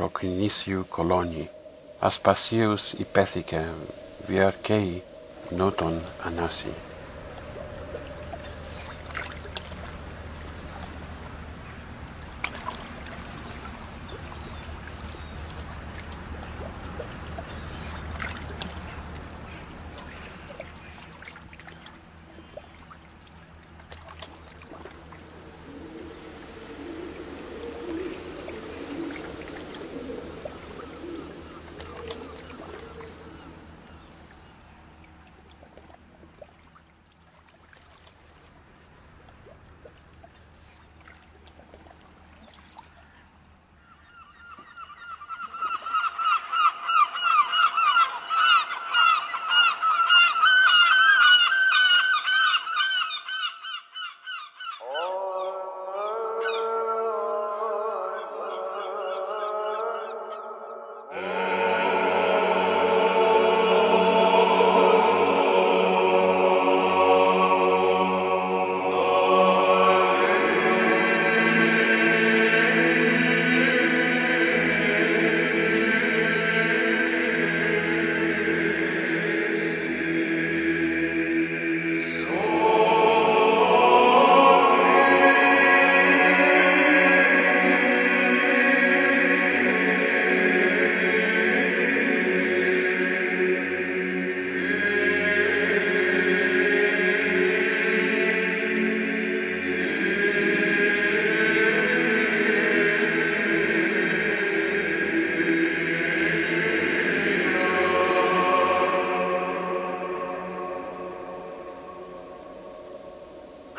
προκρινήσιου κολόνι, ασπασίους υπέθηκε, βιαρκέι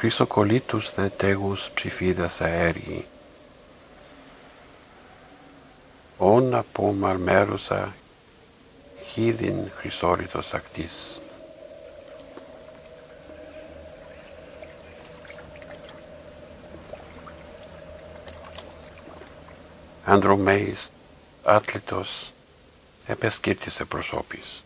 νότον ανάση. χρυσοκολλήτους δε τέγους ψηφίδας αέριοι. Όν από μαρμέρωσα χίδιν χρυσόρυτος ακτής. Ανδρομέης άτλητος επεσκύρτησε προσώπης.